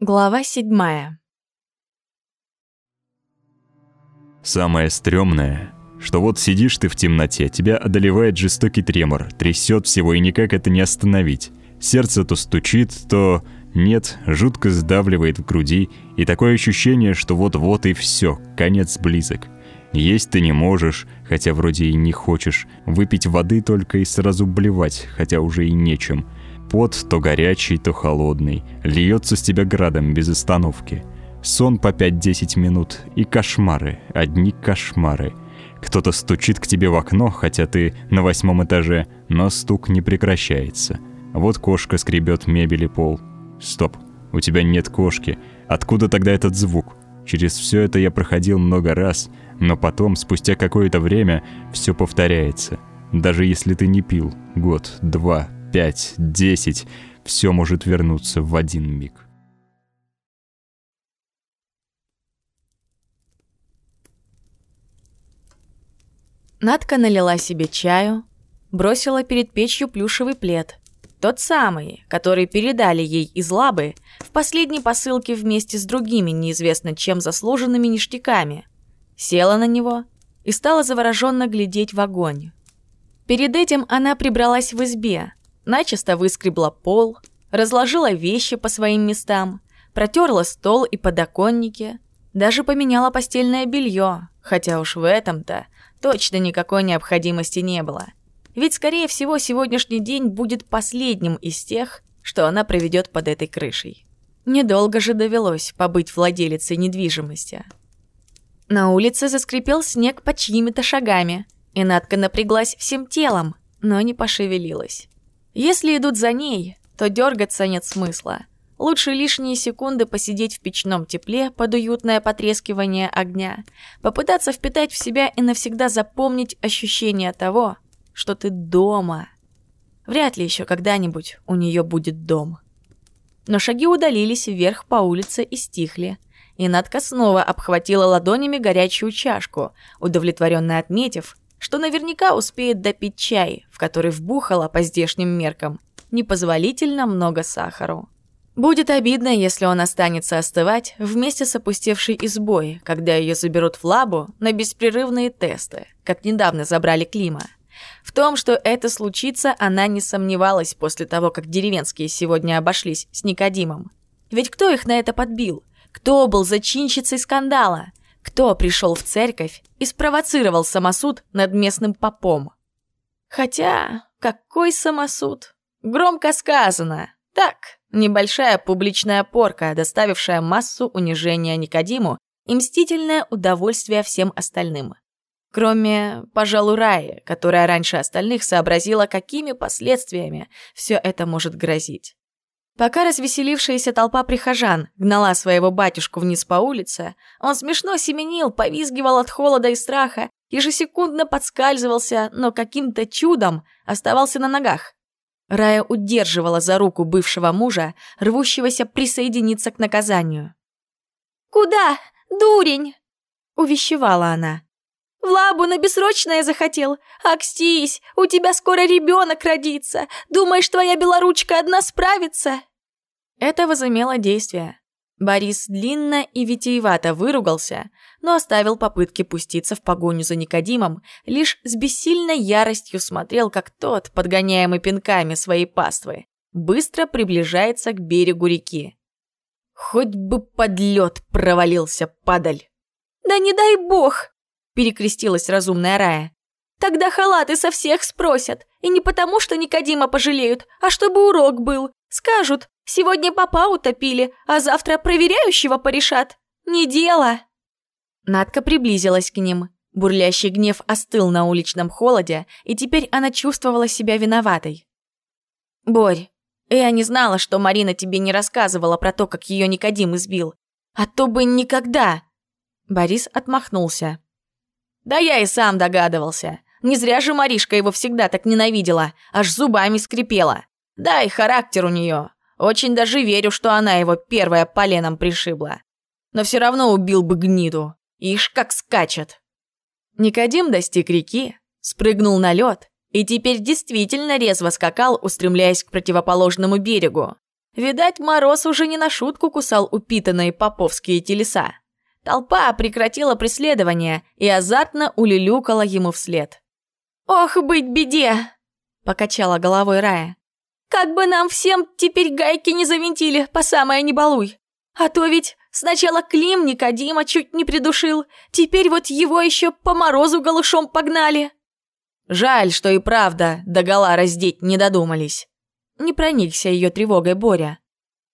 Глава седьмая. Самое стрёмное, что вот сидишь ты в темноте, тебя одолевает жестокий тремор, трясет всего и никак это не остановить. Сердце то стучит, то нет, жутко сдавливает в груди, и такое ощущение, что вот-вот и все, конец близок. Есть ты не можешь, хотя вроде и не хочешь, выпить воды только и сразу блевать, хотя уже и нечем. Пот то горячий, то холодный, льется с тебя градом без остановки. Сон по 5-10 минут и кошмары, одни кошмары. Кто-то стучит к тебе в окно, хотя ты на восьмом этаже, но стук не прекращается. Вот кошка скребет мебель и пол. Стоп, у тебя нет кошки. Откуда тогда этот звук? Через все это я проходил много раз, но потом, спустя какое-то время, все повторяется. Даже если ты не пил год, два, пять, десять, все может вернуться в один миг. Надка налила себе чаю, бросила перед печью плюшевый плед. Тот самый, который передали ей из лабы в последней посылке вместе с другими неизвестно чем заслуженными ништяками. Села на него и стала завороженно глядеть в огонь. Перед этим она прибралась в избе, начисто выскребла пол, разложила вещи по своим местам, протерла стол и подоконники, даже поменяла постельное белье, хотя уж в этом-то точно никакой необходимости не было. Ведь, скорее всего, сегодняшний день будет последним из тех, что она проведет под этой крышей. Недолго же довелось побыть владелицей недвижимости. На улице заскрипел снег под чьими-то шагами, и Надка напряглась всем телом, но не пошевелилась. Если идут за ней, то дергаться нет смысла. Лучше лишние секунды посидеть в печном тепле под уютное потрескивание огня, попытаться впитать в себя и навсегда запомнить ощущение того, что ты дома. Вряд ли еще когда-нибудь у нее будет дом. Но шаги удалились вверх по улице и стихли, и Надка снова обхватила ладонями горячую чашку, удовлетворенно отметив, что наверняка успеет допить чай, в который вбухала по здешним меркам непозволительно много сахару. Будет обидно, если он останется остывать вместе с опустевшей избой, когда ее заберут в лабу на беспрерывные тесты, как недавно забрали Клима. В том, что это случится, она не сомневалась после того, как деревенские сегодня обошлись с Никодимом. Ведь кто их на это подбил? Кто был зачинщицей скандала? Кто пришел в церковь и спровоцировал самосуд над местным попом? Хотя, какой самосуд? Громко сказано. Так, небольшая публичная порка, доставившая массу унижения Никодиму и мстительное удовольствие всем остальным. Кроме, пожалуй, Раи, которая раньше остальных сообразила, какими последствиями все это может грозить. Пока развеселившаяся толпа прихожан гнала своего батюшку вниз по улице, он смешно семенил, повизгивал от холода и страха, ежесекундно подскальзывался, но каким-то чудом оставался на ногах. Рая удерживала за руку бывшего мужа, рвущегося присоединиться к наказанию. «Куда, дурень?» – увещевала она. В лабу на бессрочное захотел? Акстись, у тебя скоро ребенок родится. Думаешь, твоя белоручка одна справится?» Это возымело действие. Борис длинно и витиевато выругался, но оставил попытки пуститься в погоню за Никодимом, лишь с бессильной яростью смотрел, как тот, подгоняемый пинками своей паствы, быстро приближается к берегу реки. Хоть бы под лед провалился, падаль. «Да не дай бог!» перекрестилась разумная Рая. «Тогда халаты со всех спросят. И не потому, что Никодима пожалеют, а чтобы урок был. Скажут, сегодня папа утопили, а завтра проверяющего порешат. Не дело!» Надка приблизилась к ним. Бурлящий гнев остыл на уличном холоде, и теперь она чувствовала себя виноватой. «Борь, я не знала, что Марина тебе не рассказывала про то, как ее Никодим избил. А то бы никогда!» Борис отмахнулся. Да я и сам догадывался. Не зря же Маришка его всегда так ненавидела, аж зубами скрипела. Да и характер у нее. Очень даже верю, что она его первая поленом пришибла. Но все равно убил бы гниду. Ишь, как скачет. Никодим достиг реки, спрыгнул на лед и теперь действительно резво скакал, устремляясь к противоположному берегу. Видать, Мороз уже не на шутку кусал упитанные поповские телеса. Толпа прекратила преследование и азартно улюлюкала ему вслед. «Ох, быть беде!» – покачала головой Рая. «Как бы нам всем теперь гайки не завинтили, по самое не балуй! А то ведь сначала Клим Никодима чуть не придушил, теперь вот его еще по морозу голышом погнали!» Жаль, что и правда догола раздеть не додумались. Не проникся ее тревогой Боря.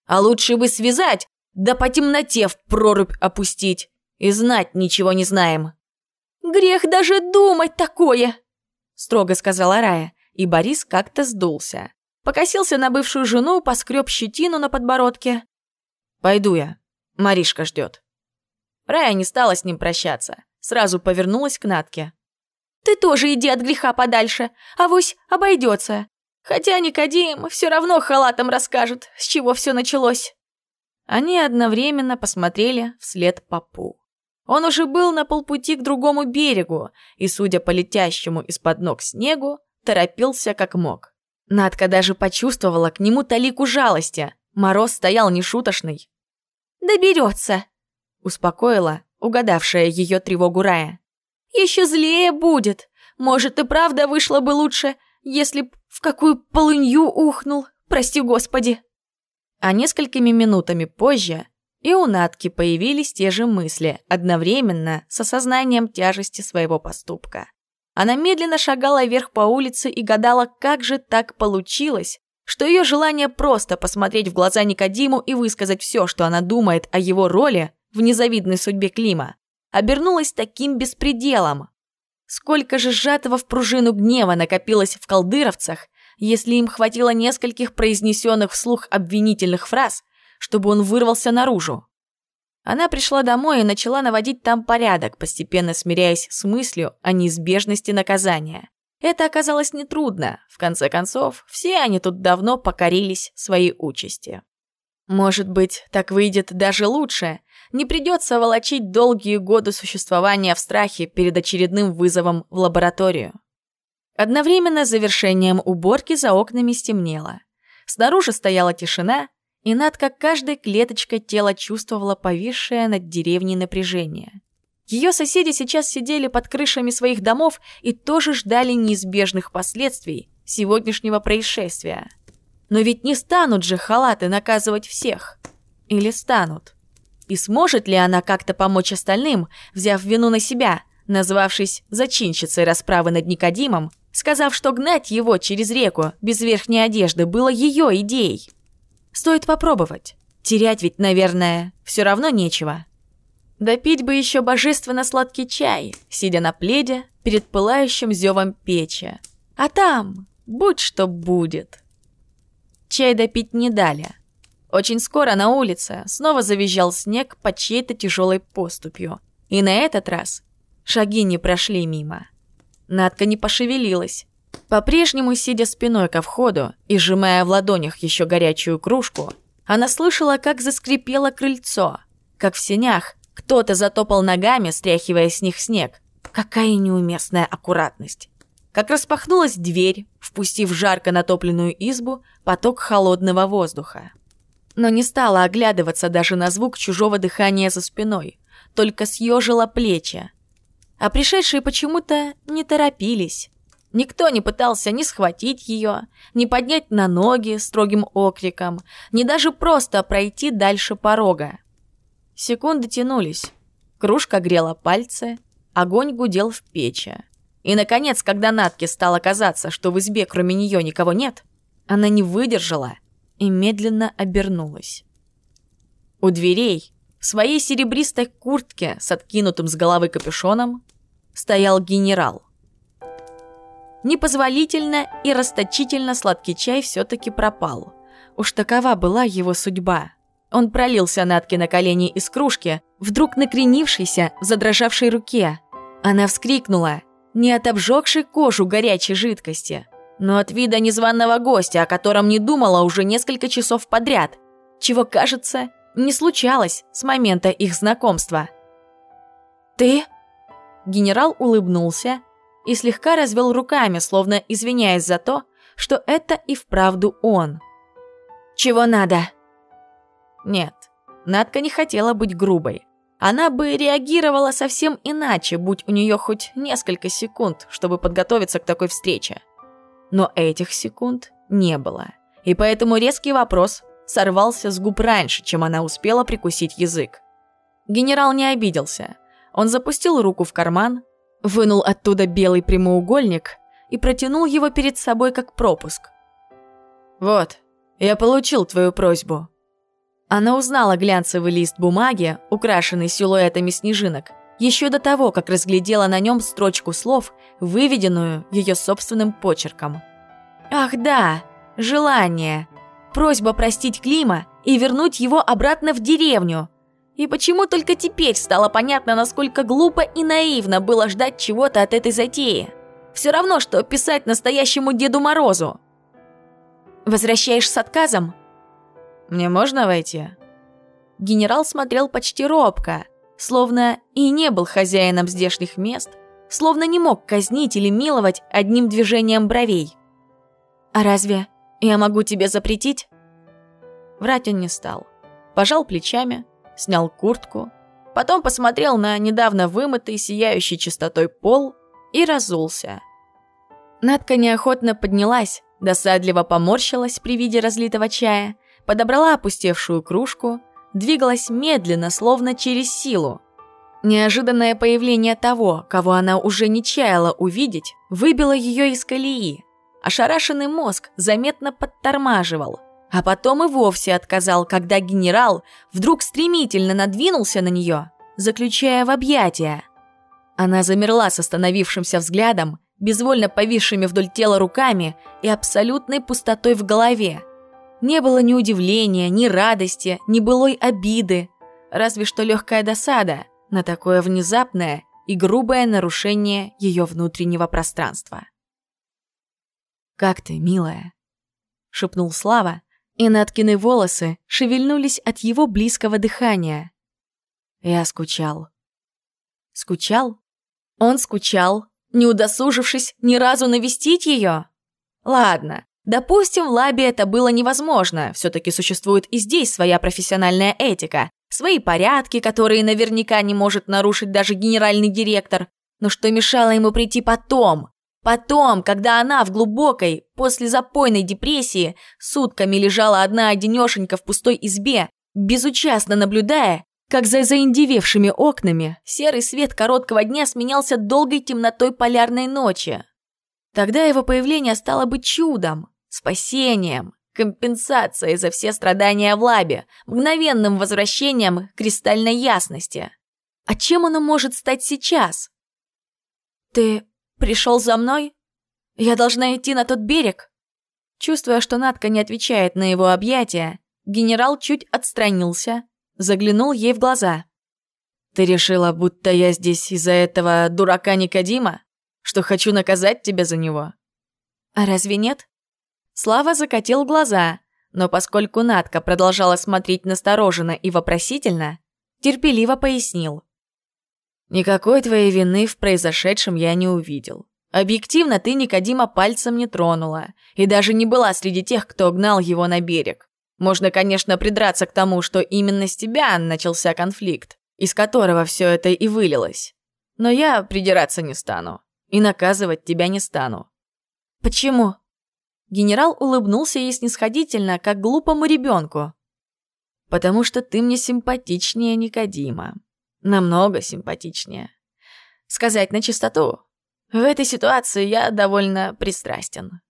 А лучше бы связать, да по темноте в прорубь опустить. И знать ничего не знаем. «Грех даже думать такое!» Строго сказала Рая, и Борис как-то сдулся. Покосился на бывшую жену, поскреб щетину на подбородке. «Пойду я. Маришка ждет». Рая не стала с ним прощаться. Сразу повернулась к Натке. «Ты тоже иди от греха подальше, авось обойдется. Хотя Никодим все равно халатом расскажет, с чего все началось». Они одновременно посмотрели вслед попу. Он уже был на полпути к другому берегу и, судя по летящему из-под ног снегу, торопился как мог. Надка даже почувствовала к нему талику жалости. Мороз стоял нешуточный. «Доберется», — успокоила угадавшая ее тревогу Рая. «Еще злее будет. Может, и правда вышло бы лучше, если б в какую полынью ухнул, прости господи». А несколькими минутами позже и у Натки появились те же мысли, одновременно с осознанием тяжести своего поступка. Она медленно шагала вверх по улице и гадала, как же так получилось, что ее желание просто посмотреть в глаза Никодиму и высказать все, что она думает о его роли в незавидной судьбе Клима, обернулось таким беспределом. Сколько же сжатого в пружину гнева накопилось в колдыровцах, если им хватило нескольких произнесенных вслух обвинительных фраз, чтобы он вырвался наружу. Она пришла домой и начала наводить там порядок, постепенно смиряясь с мыслью о неизбежности наказания. Это оказалось нетрудно. В конце концов, все они тут давно покорились своей участи. Может быть, так выйдет даже лучше. Не придется волочить долгие годы существования в страхе перед очередным вызовом в лабораторию. Одновременно с завершением уборки за окнами стемнело. Снаружи стояла тишина, и Надка каждой клеточкой тела чувствовала повисшее над деревней напряжение. Ее соседи сейчас сидели под крышами своих домов и тоже ждали неизбежных последствий сегодняшнего происшествия. Но ведь не станут же халаты наказывать всех. Или станут? И сможет ли она как-то помочь остальным, взяв вину на себя, назвавшись зачинщицей расправы над Никодимом, сказав, что гнать его через реку без верхней одежды было ее идеей. Стоит попробовать. Терять ведь, наверное, все равно нечего. Допить бы еще божественно сладкий чай, сидя на пледе перед пылающим зевом печи. А там будь что будет. Чай допить не дали. Очень скоро на улице снова завизжал снег под чьей-то тяжелой поступью. И на этот раз шаги не прошли мимо. Надка не пошевелилась. По-прежнему, сидя спиной ко входу и сжимая в ладонях еще горячую кружку, она слышала, как заскрипело крыльцо, как в сенях кто-то затопал ногами, стряхивая с них снег. Какая неуместная аккуратность. Как распахнулась дверь, впустив жарко натопленную избу поток холодного воздуха. Но не стала оглядываться даже на звук чужого дыхания за спиной, только съежила плечи, а пришедшие почему-то не торопились. Никто не пытался ни схватить ее, ни поднять на ноги строгим окриком, ни даже просто пройти дальше порога. Секунды тянулись. Кружка грела пальцы, огонь гудел в печи. И, наконец, когда Натке стало казаться, что в избе кроме нее никого нет, она не выдержала и медленно обернулась. У дверей в своей серебристой куртке с откинутым с головы капюшоном стоял генерал. Непозволительно и расточительно сладкий чай все-таки пропал. Уж такова была его судьба. Он пролился Натке на колени из кружки, вдруг накренившейся в задрожавшей руке. Она вскрикнула, не от обжегшей кожу горячей жидкости, но от вида незваного гостя, о котором не думала уже несколько часов подряд, чего, кажется, не случалось с момента их знакомства. «Ты?» Генерал улыбнулся и слегка развел руками, словно извиняясь за то, что это и вправду он. Чего надо?» Нет, Надка не хотела быть грубой. Она бы реагировала совсем иначе, будь у нее хоть несколько секунд, чтобы подготовиться к такой встрече. Но этих секунд не было. И поэтому резкий вопрос сорвался с губ раньше, чем она успела прикусить язык. Генерал не обиделся. Он запустил руку в карман, вынул оттуда белый прямоугольник и протянул его перед собой как пропуск. «Вот, я получил твою просьбу». Она узнала глянцевый лист бумаги, украшенный силуэтами снежинок, еще до того, как разглядела на нем строчку слов, выведенную ее собственным почерком. «Ах да, желание. Просьба простить Клима и вернуть его обратно в деревню. И почему только теперь стало понятно, насколько глупо и наивно было ждать чего-то от этой затеи? Все равно, что писать настоящему Деду Морозу. «Возвращаешь с отказом?» «Мне можно войти?» Генерал смотрел почти робко, словно и не был хозяином здешних мест, словно не мог казнить или миловать одним движением бровей. «А разве я могу тебе запретить?» Врать он не стал. Пожал плечами, снял куртку, потом посмотрел на недавно вымытый, сияющий чистотой пол и разулся. Надка неохотно поднялась, досадливо поморщилась при виде разлитого чая, подобрала опустевшую кружку, двигалась медленно, словно через силу. Неожиданное появление того, кого она уже не чаяла увидеть, выбило ее из колеи. Ошарашенный мозг заметно подтормаживал, а потом и вовсе отказал, когда генерал вдруг стремительно надвинулся на нее, заключая в объятия. Она замерла с остановившимся взглядом, безвольно повисшими вдоль тела руками и абсолютной пустотой в голове. Не было ни удивления, ни радости, ни былой обиды, разве что легкая досада на такое внезапное и грубое нарушение ее внутреннего пространства. «Как ты, милая?» — шепнул Слава, и Наткины волосы шевельнулись от его близкого дыхания. Я скучал. Скучал? Он скучал, не удосужившись ни разу навестить ее? Ладно, допустим, в лабе это было невозможно, все-таки существует и здесь своя профессиональная этика, свои порядки, которые наверняка не может нарушить даже генеральный директор. Но что мешало ему прийти потом? Потом, когда она в глубокой, послезапойной депрессии, сутками лежала одна одинешенька в пустой избе, безучастно наблюдая, как за заиндевевшими окнами серый свет короткого дня сменялся долгой темнотой полярной ночи. Тогда его появление стало бы чудом, спасением, компенсацией за все страдания в лабе, мгновенным возвращением кристальной ясности. А чем оно может стать сейчас? «Ты пришел за мной? Я должна идти на тот берег?» Чувствуя, что Надка не отвечает на его объятия, генерал чуть отстранился, заглянул ей в глаза. «Ты решила, будто я здесь из-за этого дурака Никодима? Что хочу наказать тебя за него?» «А разве нет?» Слава закатил глаза, но поскольку Надка продолжала смотреть настороженно и вопросительно, терпеливо пояснил. «Никакой твоей вины в произошедшем я не увидел. Объективно ты Никодима пальцем не тронула и даже не была среди тех, кто гнал его на берег. Можно, конечно, придраться к тому, что именно с тебя начался конфликт, из которого все это и вылилось. Но я придираться не стану и наказывать тебя не стану. Почему? Генерал улыбнулся ей снисходительно, как глупому ребенку. Потому что ты мне симпатичнее Никодима. Намного симпатичнее. Сказать на чистоту. В этой ситуации я довольно пристрастен.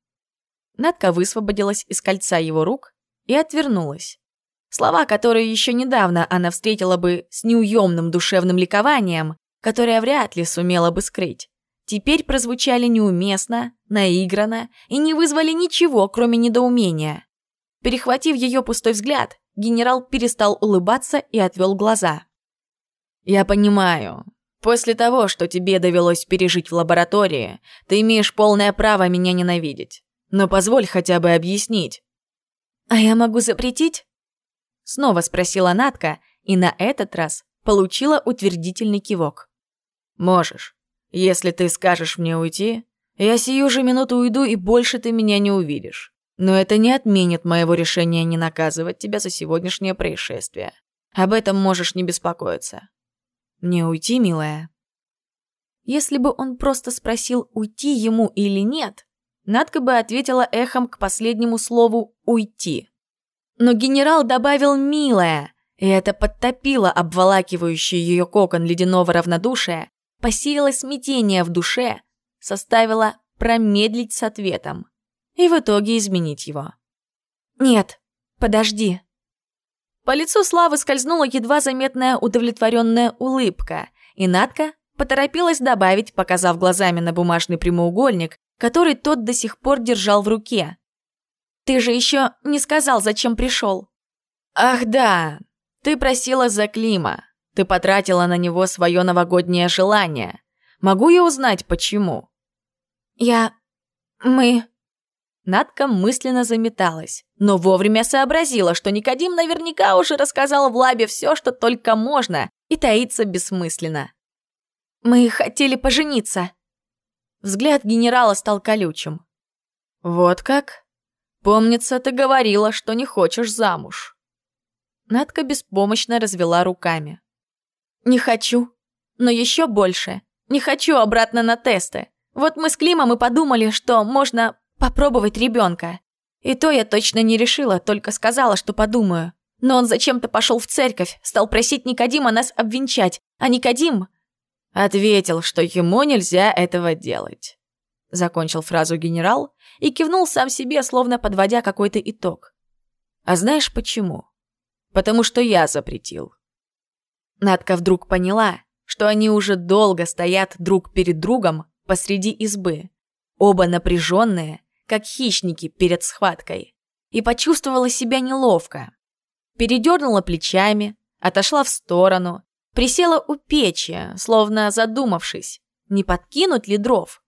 Надка высвободилась из кольца его рук и отвернулась. Слова, которые еще недавно она встретила бы с неуемным душевным ликованием, которое вряд ли сумела бы скрыть, теперь прозвучали неуместно, наигранно и не вызвали ничего, кроме недоумения. Перехватив ее пустой взгляд, генерал перестал улыбаться и отвел глаза. «Я понимаю. После того, что тебе довелось пережить в лаборатории, ты имеешь полное право меня ненавидеть. Но позволь хотя бы объяснить, «А я могу запретить?» Снова спросила Натка, и на этот раз получила утвердительный кивок. «Можешь. Если ты скажешь мне уйти, я сию же минуту уйду, и больше ты меня не увидишь. Но это не отменит моего решения не наказывать тебя за сегодняшнее происшествие. Об этом можешь не беспокоиться. Мне уйти, милая?» Если бы он просто спросил, уйти ему или нет, Надка бы ответила эхом к последнему слову «уйти». Но генерал добавил «милая», и это подтопило обволакивающий ее кокон ледяного равнодушия, посеяло смятение в душе, составило промедлить с ответом и в итоге изменить его. «Нет, подожди». По лицу Славы скользнула едва заметная удовлетворенная улыбка, и Надка поторопилась добавить, показав глазами на бумажный прямоугольник, который тот до сих пор держал в руке. «Ты же еще не сказал, зачем пришел». «Ах да, ты просила за Клима. Ты потратила на него свое новогоднее желание. Могу я узнать, почему?» «Я... мы...» Надка мысленно заметалась, но вовремя сообразила, что Никодим наверняка уже рассказал Влабе все, что только можно, и таится бессмысленно. «Мы хотели пожениться». Взгляд генерала стал колючим. «Вот как? Помнится, ты говорила, что не хочешь замуж». Надка беспомощно развела руками. «Не хочу. Но еще больше. Не хочу обратно на тесты. Вот мы с Климом и подумали, что можно попробовать ребенка. И то я точно не решила, только сказала, что подумаю. Но он зачем-то пошел в церковь, стал просить Никодима нас обвенчать, а Никодим... Ответил, что ему нельзя этого делать. Закончил фразу генерал и кивнул сам себе, словно подводя какой-то итог. А знаешь почему? Потому что я запретил. Надка вдруг поняла, что они уже долго стоят друг перед другом посреди избы. Оба напряженные, как хищники перед схваткой, и почувствовала себя неловко. Передернула плечами, отошла в сторону, присела у печи, словно задумавшись, не подкинуть ли дров.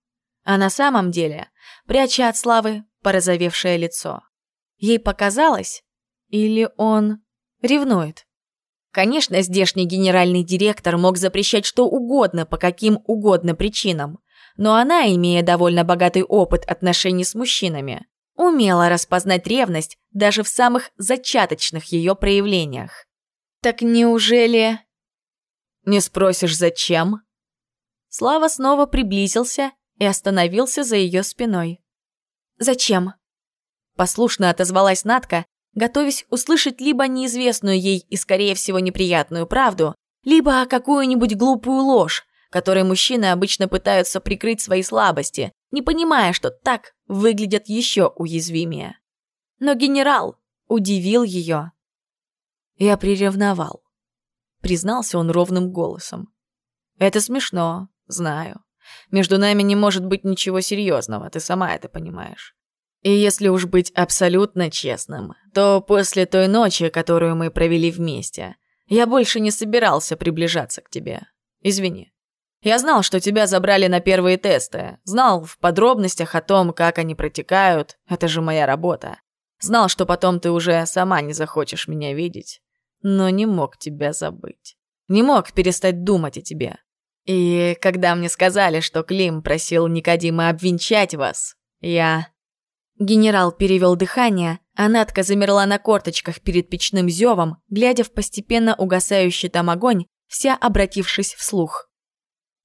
А на самом деле, пряча от славы порозовевшее лицо. Ей показалось, или он ревнует. Конечно, здешний генеральный директор мог запрещать что угодно по каким угодно причинам, но она, имея довольно богатый опыт отношений с мужчинами, умела распознать ревность даже в самых зачаточных ее проявлениях. Так неужели... Не спросишь, зачем? Слава снова приблизился и остановился за ее спиной. «Зачем?» Послушно отозвалась Натка, готовясь услышать либо неизвестную ей и, скорее всего, неприятную правду, либо какую-нибудь глупую ложь, которой мужчины обычно пытаются прикрыть свои слабости, не понимая, что так выглядят еще уязвимее. Но генерал удивил ее. «Я приревновал», — признался он ровным голосом. «Это смешно, знаю. Между нами не может быть ничего серьезного, ты сама это понимаешь. И если уж быть абсолютно честным, то после той ночи, которую мы провели вместе, я больше не собирался приближаться к тебе. Извини. Я знал, что тебя забрали на первые тесты. Знал в подробностях о том, как они протекают. Это же моя работа. Знал, что потом ты уже сама не захочешь меня видеть. Но не мог тебя забыть. Не мог перестать думать о тебе. И когда мне сказали, что Клим просил Никодима обвенчать вас, я... Генерал перевел дыхание, а Натка замерла на корточках перед печным зевом, глядя в постепенно угасающий там огонь, вся обратившись вслух.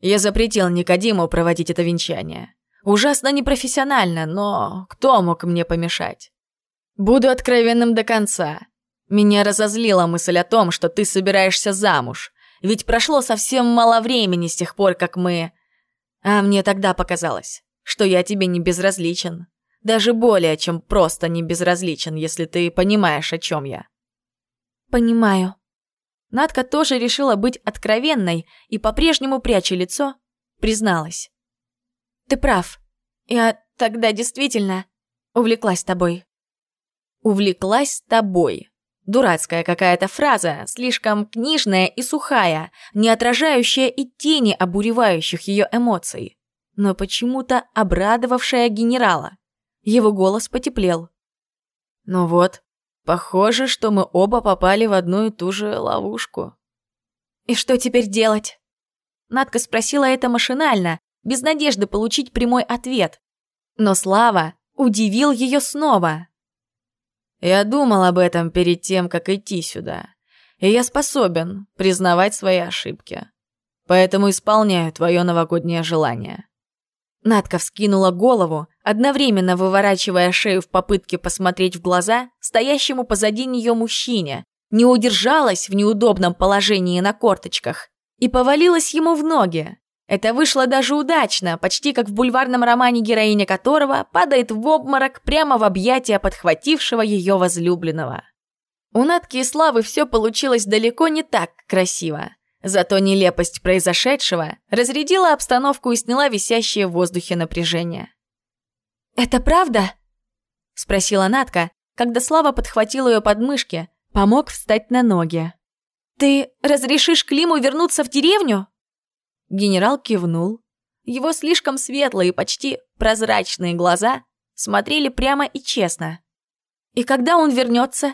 Я запретил Никодиму проводить это венчание. Ужасно непрофессионально, но кто мог мне помешать? Буду откровенным до конца. Меня разозлила мысль о том, что ты собираешься замуж, ведь прошло совсем мало времени с тех пор, как мы... А мне тогда показалось, что я тебе не безразличен. Даже более, чем просто не безразличен, если ты понимаешь, о чем я. Понимаю. Надка тоже решила быть откровенной и, по-прежнему пряча лицо, призналась. «Ты прав. Я тогда действительно увлеклась тобой». «Увлеклась тобой». Дурацкая какая-то фраза, слишком книжная и сухая, не отражающая и тени обуревающих ее эмоций, но почему-то обрадовавшая генерала. Его голос потеплел. «Ну вот, Похоже, что мы оба попали в одну и ту же ловушку. «И что теперь делать?» Надка спросила это машинально, без надежды получить прямой ответ. Но Слава удивил ее снова. Я думал об этом перед тем, как идти сюда. И я способен признавать свои ошибки. Поэтому исполняю твое новогоднее желание». Надка вскинула голову, одновременно выворачивая шею в попытке посмотреть в глаза стоящему позади нее мужчине, не удержалась в неудобном положении на корточках и повалилась ему в ноги. Это вышло даже удачно, почти как в бульварном романе, героиня которого падает в обморок прямо в объятия подхватившего ее возлюбленного. У Натки и Славы все получилось далеко не так красиво. Зато нелепость произошедшего разрядила обстановку и сняла висящее в воздухе напряжение. «Это правда?» – спросила Натка, когда Слава подхватил ее подмышки, помог встать на ноги. «Ты разрешишь Климу вернуться в деревню?» Генерал кивнул. Его слишком светлые и почти прозрачные глаза смотрели прямо и честно. «И когда он вернется?»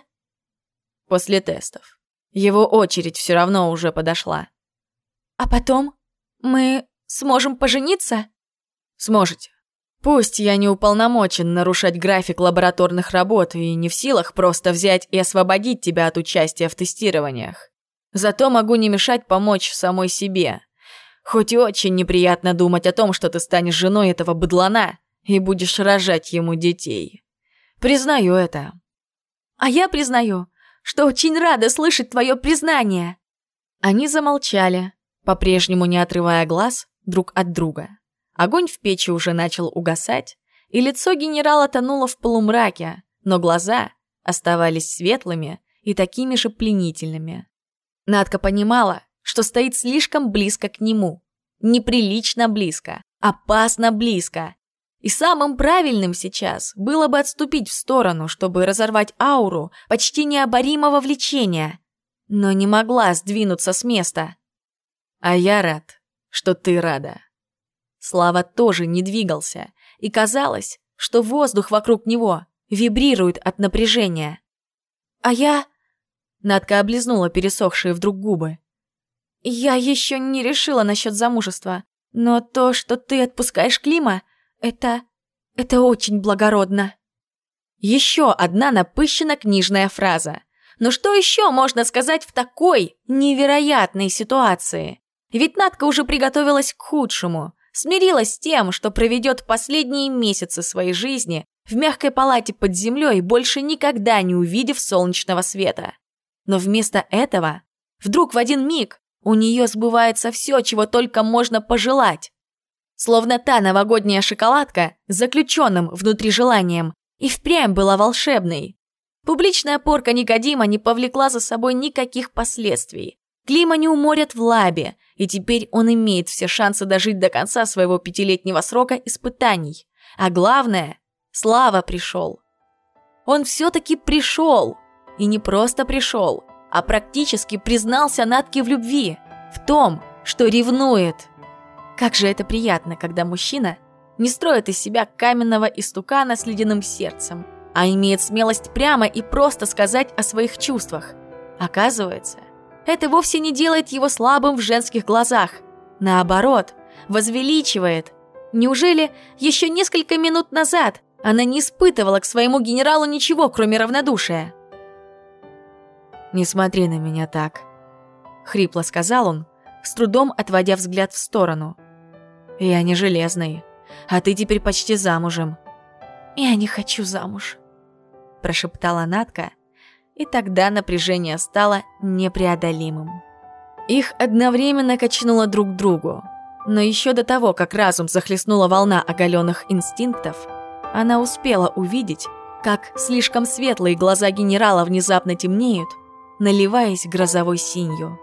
«После тестов. Его очередь все равно уже подошла». «А потом мы сможем пожениться?» «Сможете. Пусть я не уполномочен нарушать график лабораторных работ и не в силах просто взять и освободить тебя от участия в тестированиях. Зато могу не мешать помочь самой себе. Хоть и очень неприятно думать о том, что ты станешь женой этого быдлана и будешь рожать ему детей. Признаю это. А я признаю, что очень рада слышать твое признание. Они замолчали, по-прежнему не отрывая глаз друг от друга. Огонь в печи уже начал угасать, и лицо генерала тонуло в полумраке, но глаза оставались светлыми и такими же пленительными. Надка понимала, что стоит слишком близко к нему. Неприлично близко, опасно близко. И самым правильным сейчас было бы отступить в сторону, чтобы разорвать ауру почти необоримого влечения. Но не могла сдвинуться с места. А я рад, что ты рада. Слава тоже не двигался, и казалось, что воздух вокруг него вибрирует от напряжения. А я... Надка облизнула пересохшие вдруг губы. «Я еще не решила насчет замужества, но то, что ты отпускаешь Клима, это... это очень благородно». Еще одна напыщенно-книжная фраза. Но что еще можно сказать в такой невероятной ситуации? Ведь Надка уже приготовилась к худшему. Смирилась с тем, что проведет последние месяцы своей жизни в мягкой палате под землей, больше никогда не увидев солнечного света. Но вместо этого, вдруг в один миг, у нее сбывается все, чего только можно пожелать. Словно та новогодняя шоколадка с заключенным внутри желанием и впрямь была волшебной. Публичная порка Никодима не повлекла за собой никаких последствий. Клима не уморят в лабе, и теперь он имеет все шансы дожить до конца своего пятилетнего срока испытаний. А главное, Слава пришел. Он все-таки пришел. И не просто пришел, а практически признался Натке в любви, в том, что ревнует. Как же это приятно, когда мужчина не строит из себя каменного истукана с ледяным сердцем, а имеет смелость прямо и просто сказать о своих чувствах. Оказывается, это вовсе не делает его слабым в женских глазах. Наоборот, возвеличивает. Неужели еще несколько минут назад она не испытывала к своему генералу ничего, кроме равнодушия? «Не смотри на меня так», — хрипло сказал он, с трудом отводя взгляд в сторону. «Я не железный, а ты теперь почти замужем». «Я не хочу замуж», — прошептала Натка, и тогда напряжение стало непреодолимым. Их одновременно качнуло друг к другу, но еще до того, как разум захлестнула волна оголенных инстинктов, она успела увидеть, как слишком светлые глаза генерала внезапно темнеют, наливаясь грозовой синью.